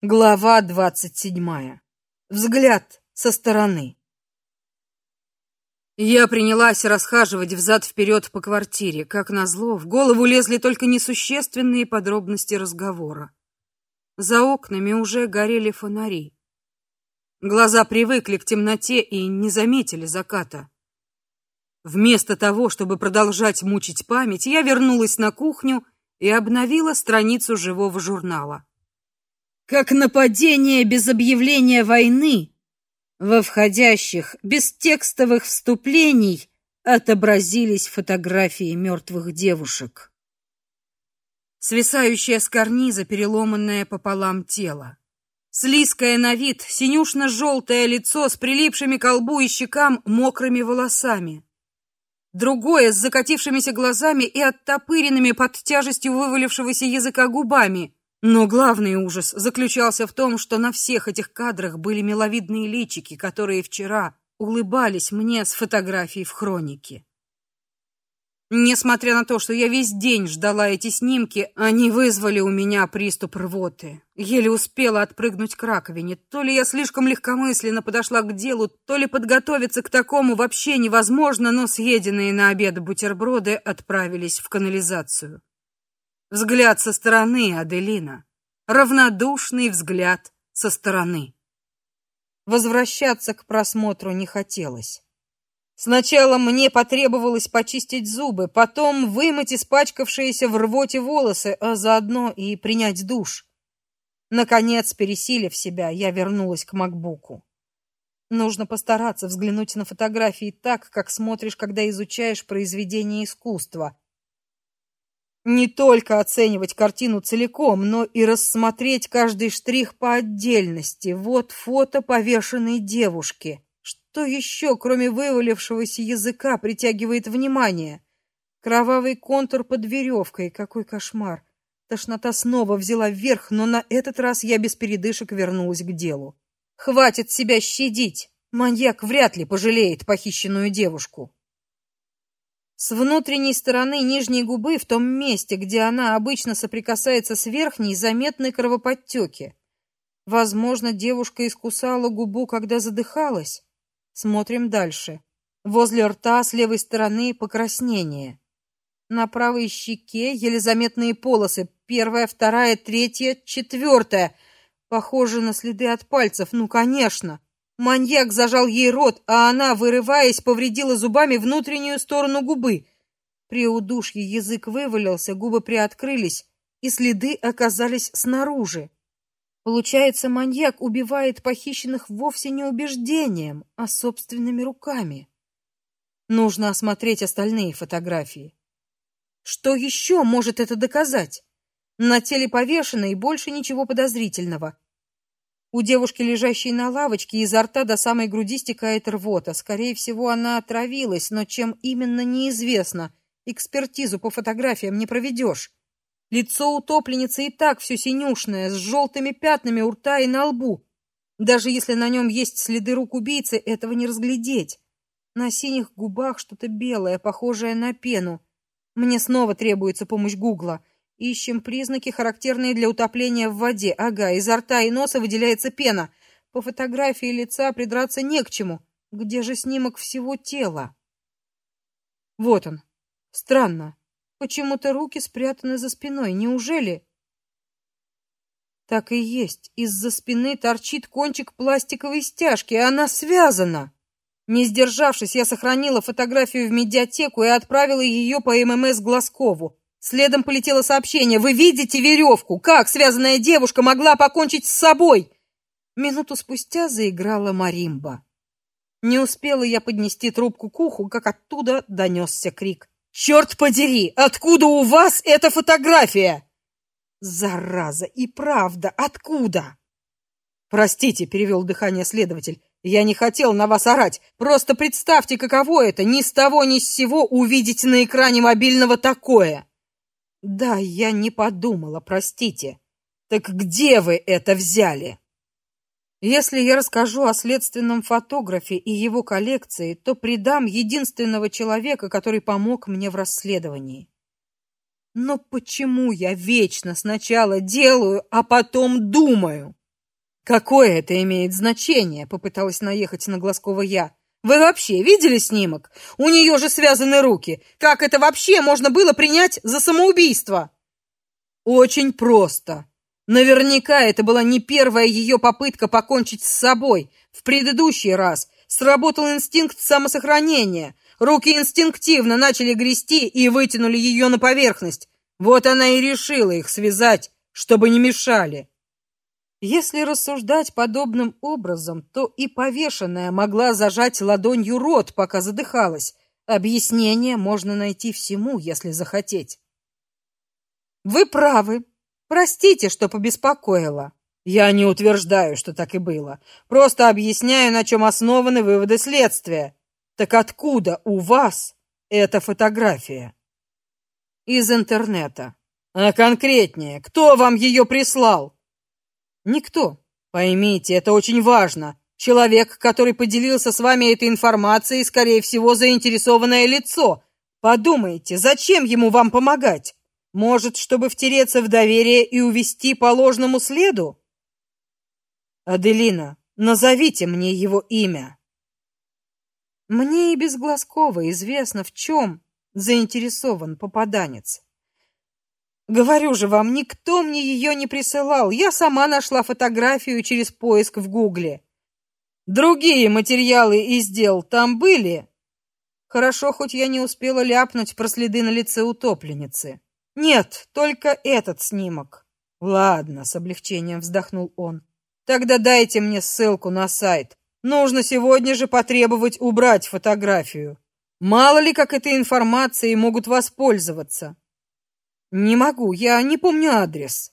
Глава двадцать седьмая. Взгляд со стороны. Я принялась расхаживать взад вперед по квартире. Как назло, в голову лезли только несущественные подробности разговора. За окнами уже горели фонари. Глаза привыкли к темноте и не заметили заката. Вместо того, чтобы продолжать мучить память, я вернулась на кухню и обновила страницу живого журнала как нападение без объявления войны, во входящих без текстовых вступлений отобразились фотографии мертвых девушек. Свисающее с карниза переломанное пополам тело. Слизкое на вид, синюшно-желтое лицо с прилипшими к лбу и щекам мокрыми волосами. Другое с закатившимися глазами и оттопыренными под тяжестью вывалившегося языка губами — но главный ужас заключался в том, что на всех этих кадрах были миловидные личики, которые вчера улыбались мне с фотографией в хронике. Несмотря на то, что я весь день ждала эти снимки, они вызвали у меня приступ рвоты. Еле успела отпрыгнуть к раковине. То ли я слишком легкомысленно подошла к делу, то ли подготовиться к такому вообще невозможно, но съеденные на обед бутерброды отправились в канализацию. Взгляд со стороны, Аделина. Равнодушный взгляд со стороны. Возвращаться к просмотру не хотелось. Сначала мне потребовалось почистить зубы, потом вымыть испачкавшиеся в рвоте волосы, а заодно и принять душ. Наконец, пересилив себя, я вернулась к макбуку. Нужно постараться взглянуть на фотографии так, как смотришь, когда изучаешь произведение искусства, не только оценивать картину целиком, но и рассмотреть каждый штрих по отдельности. Вот фото повешенной девушки. Что еще, кроме вывалившегося языка, притягивает внимание? Кровавый контур под веревкой. Какой кошмар. Тошнота снова взяла вверх, но на этот раз я без передышек вернулась к делу. Хватит себя щадить. Маньяк вряд ли пожалеет похищенную девушку. С внутренней стороны нижней губы, в том месте, где она обычно соприкасается с верхней, заметны кровоподтеки. Возможно, девушка искусала губу, когда задыхалась. Смотрим дальше. Возле рта с левой стороны покраснение. На правой щеке еле заметные полосы. Первая, вторая, третья, четвертая. Похоже на следы от пальцев. Ну, конечно. Маньяк зажал ей рот, а она, вырываясь, повредила зубами внутреннюю сторону губы. При удушье язык вывалился, губы приоткрылись, и следы оказались снаружи. Получается, маньяк убивает похищенных вовсе не убеждением, а собственными руками. Нужно осмотреть остальные фотографии. Что еще может это доказать? На теле повешенной больше ничего подозрительного. У девушки, лежащей на лавочке, изо рта до самой груди стекает рвота. Скорее всего, она отравилась, но чем именно неизвестно. Экспертизу по фотографиям не проведешь. Лицо утопленницы и так все синюшное, с желтыми пятнами у рта и на лбу. Даже если на нем есть следы рук убийцы, этого не разглядеть. На синих губах что-то белое, похожее на пену. Мне снова требуется помощь Гугла. Ищем признаки, характерные для утопления в воде. Ага, изо рта и носа выделяется пена. По фотографии лица придраться не к чему. Где же снимок всего тела? Вот он. Странно. Почему-то руки спрятаны за спиной. Неужели? Так и есть. Из-за спины торчит кончик пластиковой стяжки, и она связана. Не сдержавшись, я сохранила фотографию в медиатеку и отправила ее по ММС Глазкову. Следом полетело сообщение. Вы видите веревку? Как связанная девушка могла покончить с собой? Минуту спустя заиграла маримба. Не успела я поднести трубку к уху, как оттуда донесся крик. «Черт подери! Откуда у вас эта фотография?» «Зараза! И правда! Откуда?» «Простите», — перевел дыхание следователь. «Я не хотел на вас орать. Просто представьте, каково это, ни с того ни с сего увидеть на экране мобильного такое!» Да, я не подумала, простите. Так где вы это взяли? Если я расскажу о следственном фотографе и его коллекции, то предам единственного человека, который помог мне в расследовании. Но почему я вечно сначала делаю, а потом думаю? Какое это имеет значение? Попыталась наехать на Глазкова я. Вы вообще видели снимок? У нее же связаны руки. Как это вообще можно было принять за самоубийство? Очень просто. Наверняка это была не первая ее попытка покончить с собой. В предыдущий раз сработал инстинкт самосохранения. Руки инстинктивно начали грести и вытянули ее на поверхность. Вот она и решила их связать, чтобы не мешали. Если рассуждать подобным образом, то и повешенная могла зажать ладонью рот, пока задыхалась. Объяснение можно найти всему, если захотеть. Вы правы. Простите, что побеспокоила. Я не утверждаю, что так и было. Просто объясняю, на чем основаны выводы следствия. Так откуда у вас эта фотография? Из интернета. А конкретнее, кто вам ее прислал? Никто. Поймите, это очень важно. Человек, который поделился с вами этой информацией, скорее всего, заинтересованное лицо. Подумайте, зачем ему вам помогать? Может, чтобы втереться в доверие и увести по ложному следу? Аделина, назовите мне его имя. Мне и без Глазкова известно, в чем заинтересован попаданец. Говорю же вам, никто мне ее не присылал. Я сама нашла фотографию через поиск в Гугле. Другие материалы из дел там были. Хорошо, хоть я не успела ляпнуть про следы на лице утопленницы. Нет, только этот снимок. Ладно, с облегчением вздохнул он. Тогда дайте мне ссылку на сайт. Нужно сегодня же потребовать убрать фотографию. Мало ли как этой информацией могут воспользоваться. Не могу, я не помню адрес.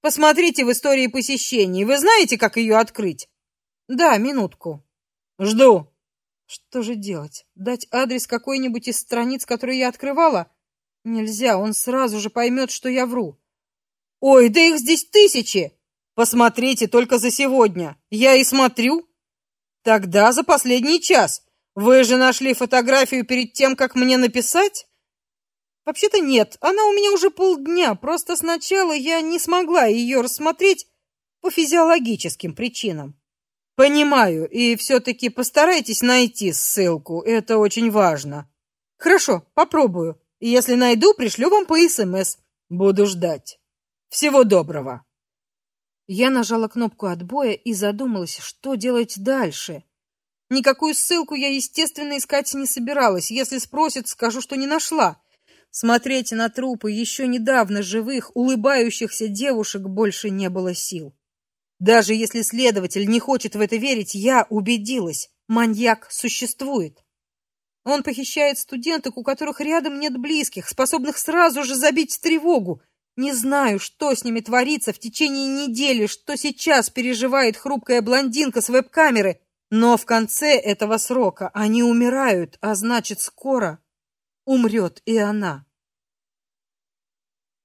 Посмотрите в истории посещений. Вы знаете, как ее открыть? Да, минутку. Жду. Что же делать? Дать адрес какой-нибудь из страниц, которые я открывала? Нельзя, он сразу же поймет, что я вру. Ой, да их здесь тысячи. Посмотрите только за сегодня. Я и смотрю. Тогда за последний час. Вы же нашли фотографию перед тем, как мне написать? Вообще-то нет, она у меня уже полдня, просто сначала я не смогла ее рассмотреть по физиологическим причинам. Понимаю, и все таки постарайтесь найти ссылку, это очень важно. Хорошо, попробую. Если найду, пришлю вам по СМС. Буду ждать. Всего доброго. Я нажала кнопку отбоя и задумалась, что делать дальше. Никакую ссылку я, естественно, искать не собиралась. Если спросят, скажу, что не нашла. Смотреть на трупы еще недавно живых, улыбающихся девушек больше не было сил. Даже если следователь не хочет в это верить, я убедилась, маньяк существует. Он похищает студенток, у которых рядом нет близких, способных сразу же забить тревогу. Не знаю, что с ними творится в течение недели, что сейчас переживает хрупкая блондинка с веб-камеры, но в конце этого срока они умирают, а значит, скоро умрет и она.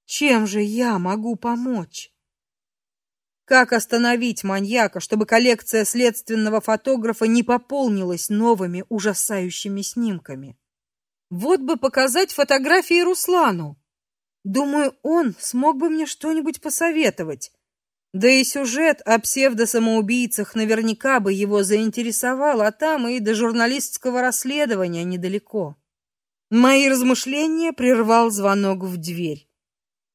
Чем же я могу помочь? Как остановить маньяка, чтобы коллекция следственного фотографа не пополнилась новыми ужасающими снимками? Вот бы показать фотографии Руслану. Думаю, он смог бы мне что-нибудь посоветовать. Да и сюжет о псевдосамоубийцах наверняка бы его заинтересовал, а там и до журналистского расследования недалеко. Мои размышления прервал звонок в дверь.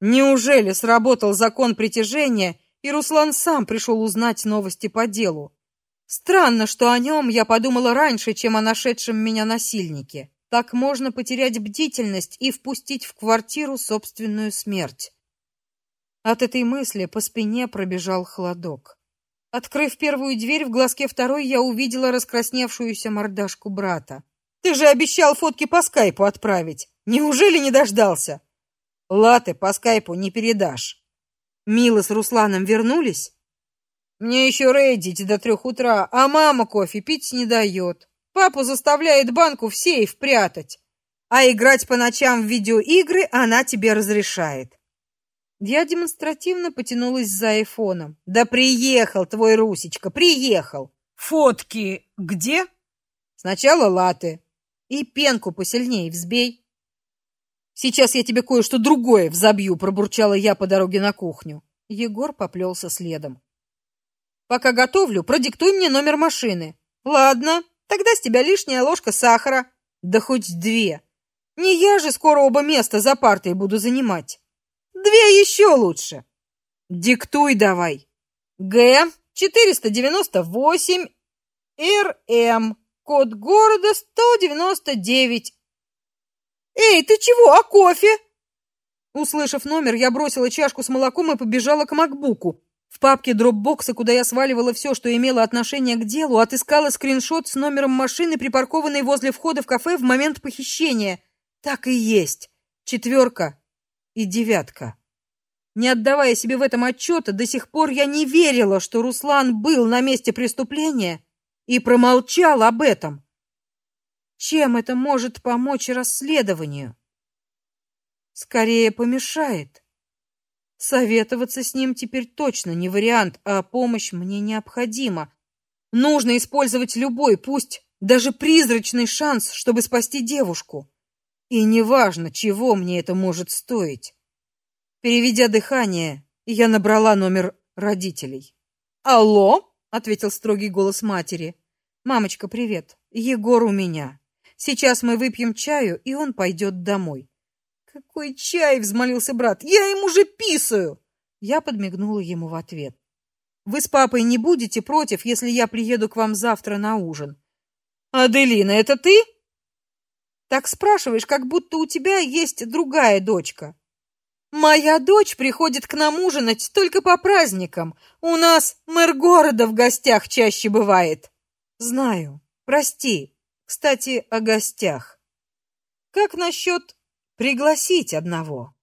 Неужели сработал закон притяжения, и Руслан сам пришел узнать новости по делу? Странно, что о нем я подумала раньше, чем о нашедшем меня насильнике. Так можно потерять бдительность и впустить в квартиру собственную смерть. От этой мысли по спине пробежал холодок. Открыв первую дверь, в глазке второй я увидела раскрасневшуюся мордашку брата. Ты же обещал фотки по скайпу отправить. Неужели не дождался? Латы по скайпу не передашь. Мила с Русланом вернулись? Мне еще рейдить до трех утра, а мама кофе пить не дает. Папу заставляет банку в сейф прятать, а играть по ночам в видеоигры она тебе разрешает. Я демонстративно потянулась за айфоном. Да приехал твой Русечка, приехал. Фотки где? Сначала латы, и пенку посильнее взбей. Сейчас я тебе кое-что другое взобью, пробурчала я по дороге на кухню. Егор поплелся следом. Пока готовлю, продиктуй мне номер машины. Ладно, тогда с тебя лишняя ложка сахара, да хоть две. Не я же скоро оба места за партой буду занимать. Две еще лучше. Диктуй давай. Г 498 РМ. Код города 199. Эй, ты чего? А кофе? Услышав номер, я бросила чашку с молоком и побежала к макбуку. В папке дропбокса, куда я сваливала все, что имело отношение к делу, отыскала скриншот с номером машины, припаркованной возле входа в кафе в момент похищения. Так и есть. Четверка и девятка. Не отдавая себе в этом отчета, до сих пор я не верила, что Руслан был на месте преступления и промолчал об этом. Чем это может помочь расследованию? Скорее помешает. Советоваться с ним теперь точно не вариант, а помощь мне необходима. Нужно использовать любой, пусть даже призрачный шанс, чтобы спасти девушку. И неважно, чего мне это может стоить. Переведя дыхание, я набрала номер родителей. Алло, ответил строгий голос матери. Мамочка, привет. Егор у меня. Сейчас мы выпьем чаю, и он пойдет домой. Какой чай, взмолился брат. Я ему же писаю. Я подмигнула ему в ответ. Вы с папой не будете против, если я приеду к вам завтра на ужин? Аделина, это ты? Так спрашиваешь, как будто у тебя есть другая дочка. Моя дочь приходит к нам ужинать только по праздникам. У нас мэр города в гостях чаще бывает. Знаю. Прости. Кстати, о гостях. Как насчет пригласить одного.